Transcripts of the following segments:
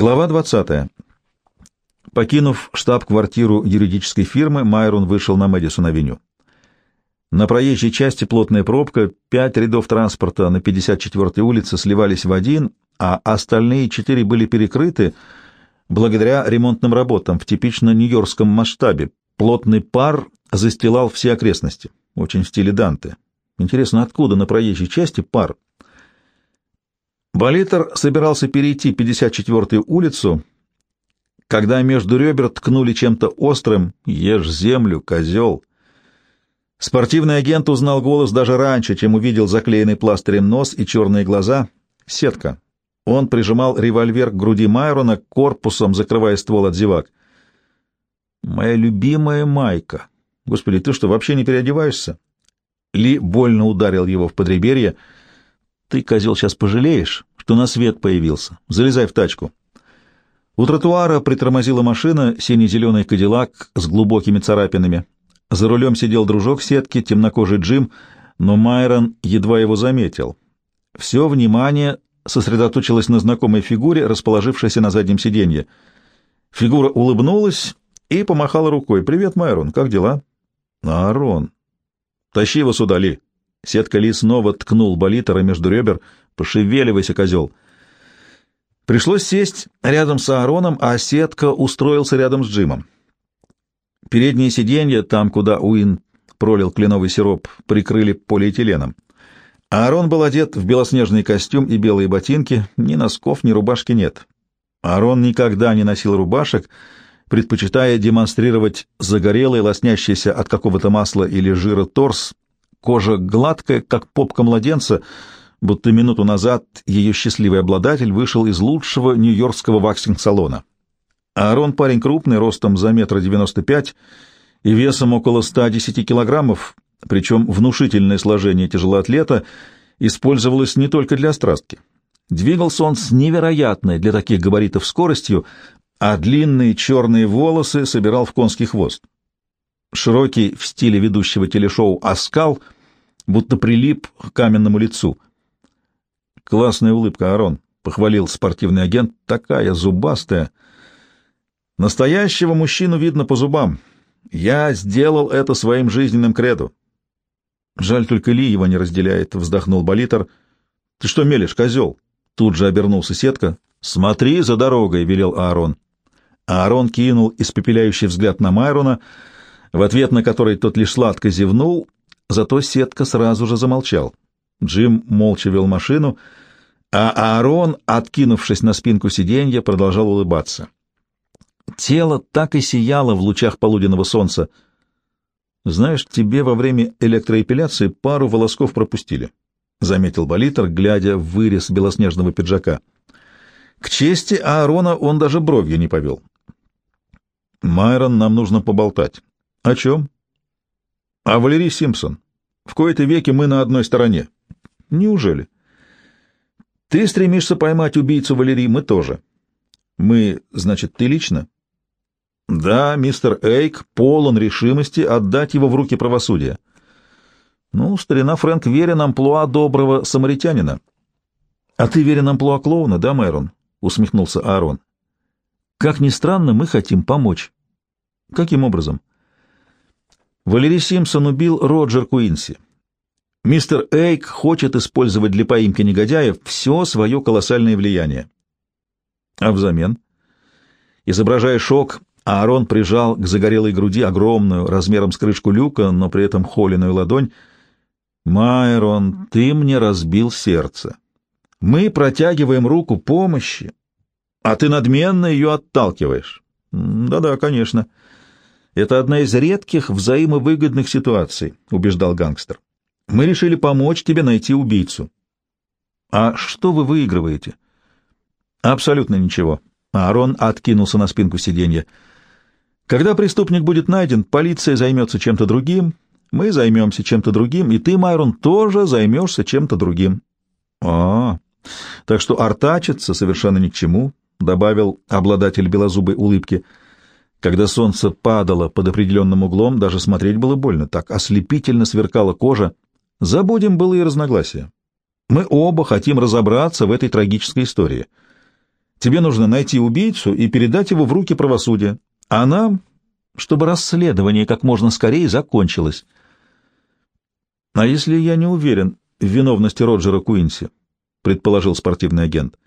Глава 20. Покинув штаб-квартиру юридической фирмы, Майрон вышел на Мэдисон-авеню. На проезжей части плотная пробка, пять рядов транспорта на 54-й улице сливались в один, а остальные четыре были перекрыты благодаря ремонтным работам в типично нью-йоркском масштабе. Плотный пар застилал все окрестности, очень в стиле Данте. Интересно, откуда на проезжей части пар? Болитер собирался перейти 54-ю улицу, когда между ребер ткнули чем-то острым «Ешь землю, козел!». Спортивный агент узнал голос даже раньше, чем увидел заклеенный пластырем нос и черные глаза. Сетка. Он прижимал револьвер к груди Майрона, корпусом закрывая ствол от зевак. «Моя любимая майка. Господи, ты что, вообще не переодеваешься?» Ли больно ударил его в подреберье. «Ты, козел, сейчас пожалеешь, что на свет появился. Залезай в тачку». У тротуара притормозила машина, синий-зеленый кадиллак с глубокими царапинами. За рулем сидел дружок сетки, темнокожий Джим, но Майрон едва его заметил. Все внимание сосредоточилось на знакомой фигуре, расположившейся на заднем сиденье. Фигура улыбнулась и помахала рукой. «Привет, Майрон, как дела?» «Аарон». «Тащи его сюда, Ли». Сетка Ли снова ткнул болитера между ребер. «Пошевеливайся, козел». Пришлось сесть рядом с Аароном, а сетка устроился рядом с Джимом. Передние сиденья, там, куда Уин пролил кленовый сироп, прикрыли полиэтиленом. Аарон был одет в белоснежный костюм и белые ботинки, ни носков, ни рубашки нет. Аарон никогда не носил рубашек, предпочитая демонстрировать загорелый, лоснящийся от какого-то масла или жира торс, кожа гладкая, как попка младенца, будто минуту назад ее счастливый обладатель вышел из лучшего нью-йоркского ваксинг-салона. Аарон парень крупный, ростом за метр девяносто пять и весом около 110 килограммов, причем внушительное сложение тяжелоатлета использовалось не только для страстки. Двигался он с невероятной для таких габаритов скоростью, а длинные черные волосы собирал в конский хвост. Широкий в стиле ведущего телешоу оскал, будто прилип к каменному лицу. «Классная улыбка, Арон», — похвалил спортивный агент, — «такая зубастая». Настоящего мужчину видно по зубам. Я сделал это своим жизненным кредо. Жаль, только Ли его не разделяет, — вздохнул Болитер. Ты что мелешь, козел? Тут же обернулся сетка. Смотри за дорогой, — велел Аарон. Аарон кинул испепеляющий взгляд на Майрона, в ответ на который тот лишь сладко зевнул, зато сетка сразу же замолчал. Джим молча вел машину, а Аарон, откинувшись на спинку сиденья, продолжал улыбаться. Тело так и сияло в лучах полуденного солнца. «Знаешь, тебе во время электроэпиляции пару волосков пропустили», — заметил Болитер, глядя в вырез белоснежного пиджака. К чести Аарона он даже бровью не повел. «Майрон, нам нужно поболтать». «О чем?» «О Валерии Симпсон. В кои-то веки мы на одной стороне». «Неужели?» «Ты стремишься поймать убийцу Валерии, мы тоже». «Мы, значит, ты лично?» Да, мистер Эйк полон решимости отдать его в руки правосудия. Ну, старина Фрэнк верен амплуа доброго самаритянина. А ты верен амплуа клоуна, да, Майрон? Усмехнулся Аарон. Как ни странно, мы хотим помочь. Каким образом? Валерий Симпсон убил Роджер Куинси. Мистер Эйк хочет использовать для поимки негодяев все свое колоссальное влияние. А взамен? Изображая шок, Аарон прижал к загорелой груди огромную, размером с крышку люка, но при этом холеную ладонь. «Майрон, ты мне разбил сердце. Мы протягиваем руку помощи, а ты надменно ее отталкиваешь». «Да-да, конечно. Это одна из редких взаимовыгодных ситуаций», — убеждал гангстер. «Мы решили помочь тебе найти убийцу». «А что вы выигрываете?» «Абсолютно ничего». Аарон откинулся на спинку сиденья. Когда преступник будет найден, полиция займется чем-то другим, мы займемся чем-то другим, и ты, Майрон, тоже займешься чем-то другим. — А, так что артачиться совершенно ни к чему, — добавил обладатель белозубой улыбки. Когда солнце падало под определенным углом, даже смотреть было больно, так ослепительно сверкала кожа. Забудем былые разногласия. Мы оба хотим разобраться в этой трагической истории. Тебе нужно найти убийцу и передать его в руки правосудия. А нам, чтобы расследование как можно скорее закончилось. А если я не уверен в виновности Роджера Куинси? предположил спортивный агент.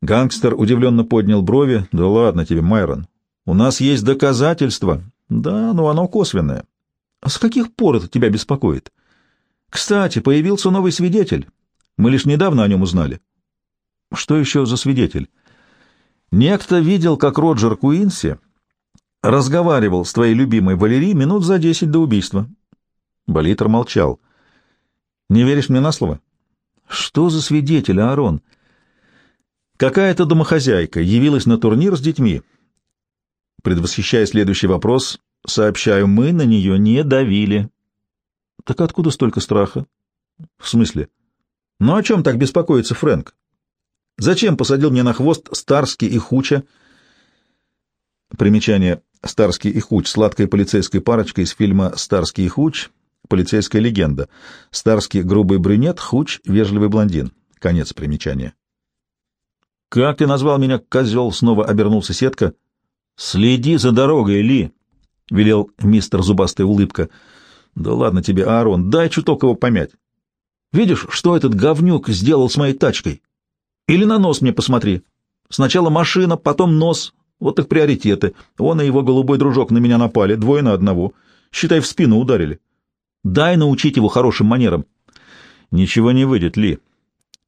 Гангстер удивленно поднял брови. Да ладно тебе, Майрон. У нас есть доказательства. Да, но оно косвенное. А с каких пор это тебя беспокоит? Кстати, появился новый свидетель. Мы лишь недавно о нем узнали. Что еще за свидетель? Некто видел, как Роджер Куинси разговаривал с твоей любимой Валерией минут за десять до убийства. Болитер молчал. Не веришь мне на слово? Что за свидетель, Аарон? Какая-то домохозяйка явилась на турнир с детьми. Предвосхищая следующий вопрос, сообщаю, мы на нее не давили. Так откуда столько страха? В смысле? Ну о чем так беспокоится Фрэнк? Зачем посадил мне на хвост Старский и Хуча? Примечание Старский и Хуч — сладкая полицейская парочка из фильма «Старский и Хуч», полицейская легенда. Старский — грубый брюнет, Хуч — вежливый блондин. Конец примечания. «Как ты назвал меня, козел?» — снова обернулся сетка. «Следи за дорогой, Ли!» — велел мистер Зубастая улыбка. «Да ладно тебе, Аарон, дай чуток его помять. Видишь, что этот говнюк сделал с моей тачкой? Или на нос мне посмотри. Сначала машина, потом нос. Вот их приоритеты. Он и его голубой дружок на меня напали, двое на одного. Считай, в спину ударили. Дай научить его хорошим манерам. Ничего не выйдет, Ли.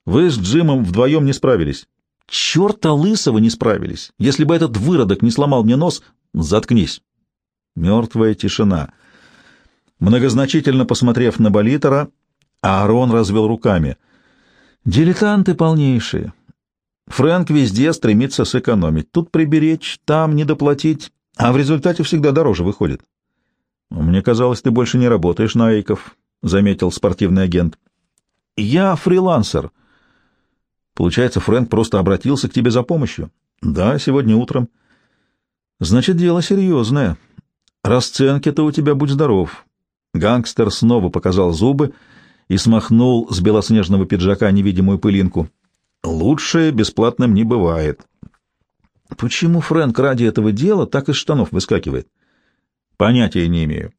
Вы с Джимом вдвоем не справились. Черта лысого не справились. Если бы этот выродок не сломал мне нос, заткнись. Мертвая тишина. Многозначительно посмотрев на Болитера, Аарон развел руками. Дилетанты полнейшие. Фрэнк везде стремится сэкономить. Тут приберечь, там недоплатить, а в результате всегда дороже выходит. «Мне казалось, ты больше не работаешь на Эйков», — заметил спортивный агент. «Я фрилансер». «Получается, Фрэнк просто обратился к тебе за помощью?» «Да, сегодня утром». «Значит, дело серьезное. Расценки-то у тебя будь здоров». Гангстер снова показал зубы и смахнул с белоснежного пиджака невидимую пылинку. Лучше бесплатным не бывает. Почему Фрэнк ради этого дела так из штанов выскакивает? Понятия не имею.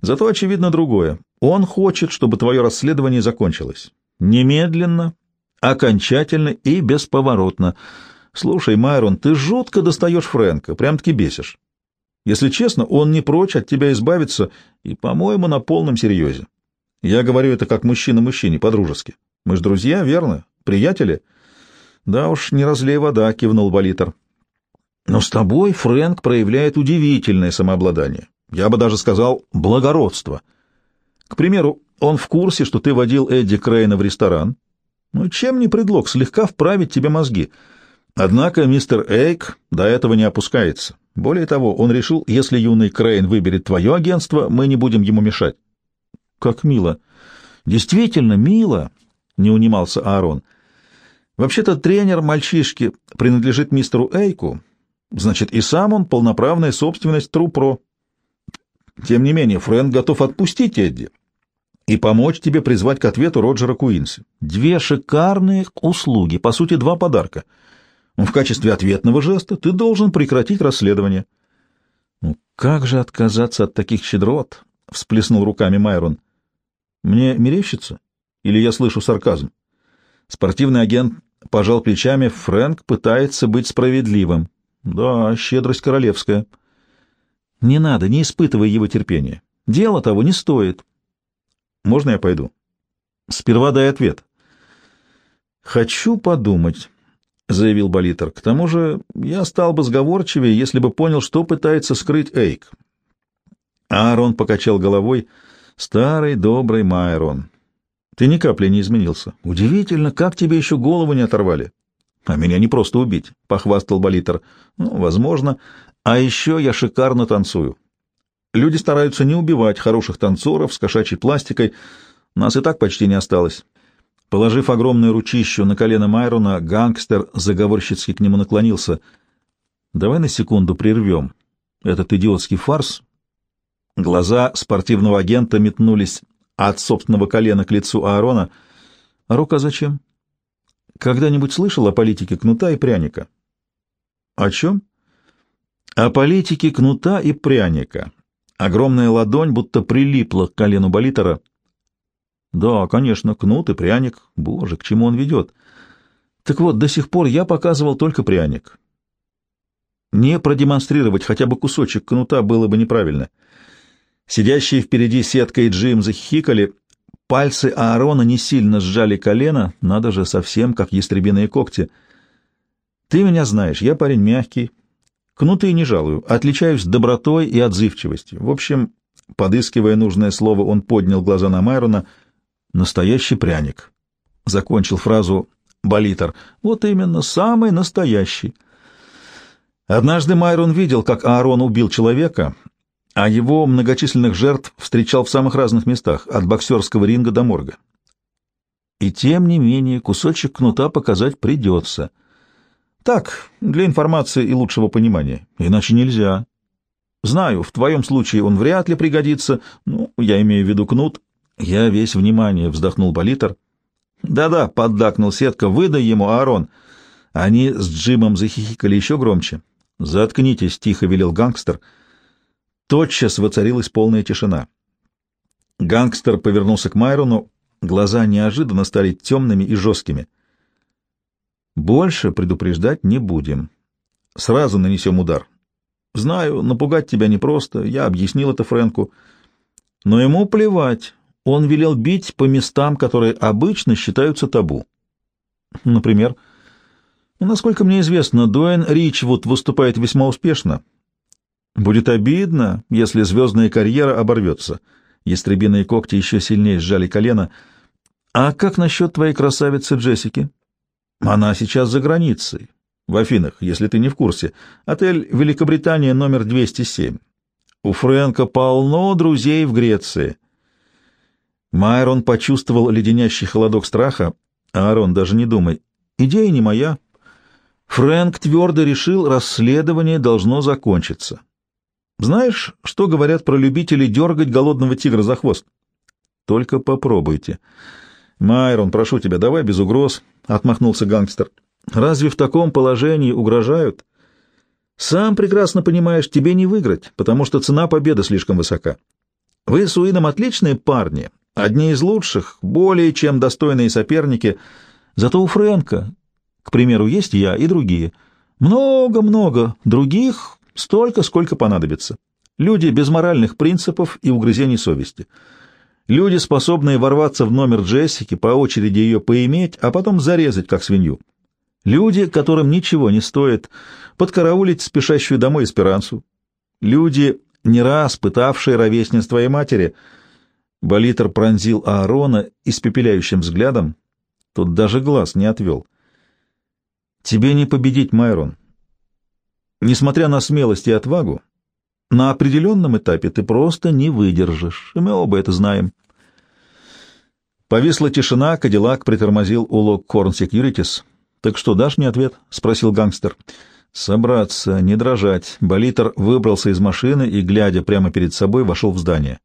Зато очевидно другое. Он хочет, чтобы твое расследование закончилось. Немедленно, окончательно и бесповоротно. Слушай, Майрон, ты жутко достаешь Фрэнка, прям-таки бесишь. Если честно, он не прочь от тебя избавиться, и, по-моему, на полном серьезе. Я говорю это как мужчина мужчине, по-дружески. Мы ж друзья, верно? Приятели? Да уж, не разлей вода, кивнул Болитер. Но с тобой Фрэнк проявляет удивительное самообладание. Я бы даже сказал, благородство. К примеру, он в курсе, что ты водил Эдди Крейна в ресторан. Ну, чем не предлог слегка вправить тебе мозги? Однако мистер Эйк до этого не опускается. Более того, он решил, если юный Крейн выберет твое агентство, мы не будем ему мешать. Как мило. Действительно мило, не унимался Аарон. Вообще-то тренер мальчишки принадлежит мистеру Эйку, значит, и сам он полноправная собственность Трупро. Тем не менее, Фрэнк готов отпустить Эдди и помочь тебе призвать к ответу Роджера Куинси. Две шикарные услуги, по сути, два подарка. В качестве ответного жеста ты должен прекратить расследование. Ну, как же отказаться от таких щедрот? — всплеснул руками Майрон. — Мне мерещится? Или я слышу сарказм? Спортивный агент пожал плечами. Фрэнк пытается быть справедливым. Да, щедрость королевская. Не надо, не испытывай его терпения. Дело того не стоит. Можно я пойду? Сперва дай ответ. Хочу подумать, заявил Болитер. К тому же я стал бы сговорчивее, если бы понял, что пытается скрыть Эйк. Аарон покачал головой. Старый добрый Майрон. Ты ни капли не изменился. Удивительно, как тебе еще голову не оторвали. А меня не просто убить, — похвастал Болитер. Ну, возможно. А еще я шикарно танцую. Люди стараются не убивать хороших танцоров с кошачьей пластикой. Нас и так почти не осталось. Положив огромную ручищу на колено Майрона, гангстер заговорщицки к нему наклонился. «Давай на секунду прервем этот идиотский фарс». Глаза спортивного агента метнулись от собственного колена к лицу Аарона. «А рука зачем?» когда-нибудь слышал о политике кнута и пряника? О чем? О политике кнута и пряника. Огромная ладонь будто прилипла к колену Болитера. Да, конечно, кнут и пряник. Боже, к чему он ведет? Так вот, до сих пор я показывал только пряник. Не продемонстрировать хотя бы кусочек кнута было бы неправильно. Сидящие впереди сетка и Джим захихикали, пальцы Аарона не сильно сжали колено, надо же совсем как ястребиные когти. Ты меня знаешь, я парень мягкий, кнуты не жалую, отличаюсь добротой и отзывчивостью. В общем, подыскивая нужное слово, он поднял глаза на Майрона. «Настоящий пряник», — закончил фразу Болитер. «Вот именно, самый настоящий». Однажды Майрон видел, как Аарон убил человека, а его многочисленных жертв встречал в самых разных местах, от боксерского ринга до морга. И тем не менее кусочек кнута показать придется. Так, для информации и лучшего понимания. Иначе нельзя. Знаю, в твоем случае он вряд ли пригодится. Ну, я имею в виду кнут. Я весь внимание, вздохнул Болитер. Да-да, поддакнул сетка, выдай ему, Аарон. Они с Джимом захихикали еще громче. «Заткнитесь», — тихо велел гангстер. Тотчас воцарилась полная тишина. Гангстер повернулся к Майрону, глаза неожиданно стали темными и жесткими. «Больше предупреждать не будем. Сразу нанесем удар. Знаю, напугать тебя непросто, я объяснил это Фрэнку. Но ему плевать, он велел бить по местам, которые обычно считаются табу. Например, — Насколько мне известно, Дуэн Ричвуд выступает весьма успешно. Будет обидно, если звездная карьера оборвется. Ястребиные когти еще сильнее сжали колено. А как насчет твоей красавицы Джессики? Она сейчас за границей. В Афинах, если ты не в курсе. Отель «Великобритания» номер 207. У Фрэнка полно друзей в Греции. Майрон почувствовал леденящий холодок страха. Аарон, даже не думай. Идея не моя, Фрэнк твердо решил, расследование должно закончиться. Знаешь, что говорят про любителей дергать голодного тигра за хвост? Только попробуйте. Майрон, прошу тебя, давай без угроз, — отмахнулся гангстер. Разве в таком положении угрожают? Сам прекрасно понимаешь, тебе не выиграть, потому что цена победы слишком высока. Вы с Уином отличные парни, одни из лучших, более чем достойные соперники, зато у Фрэнка к примеру, есть я и другие. Много-много других, столько, сколько понадобится. Люди без моральных принципов и угрызений совести. Люди, способные ворваться в номер Джессики, по очереди ее поиметь, а потом зарезать, как свинью. Люди, которым ничего не стоит подкараулить спешащую домой эсперансу. Люди, не раз пытавшие ровесниц твоей матери. Болитер пронзил Аарона испепеляющим взглядом. Тот даже глаз не отвел. Тебе не победить, Майрон. Несмотря на смелость и отвагу, на определенном этапе ты просто не выдержишь, и мы оба это знаем. Повисла тишина, Кадиллак притормозил у Локкорн Секьюритис. «Так что, дашь мне ответ?» — спросил гангстер. «Собраться, не дрожать». Болитер выбрался из машины и, глядя прямо перед собой, вошел в здание.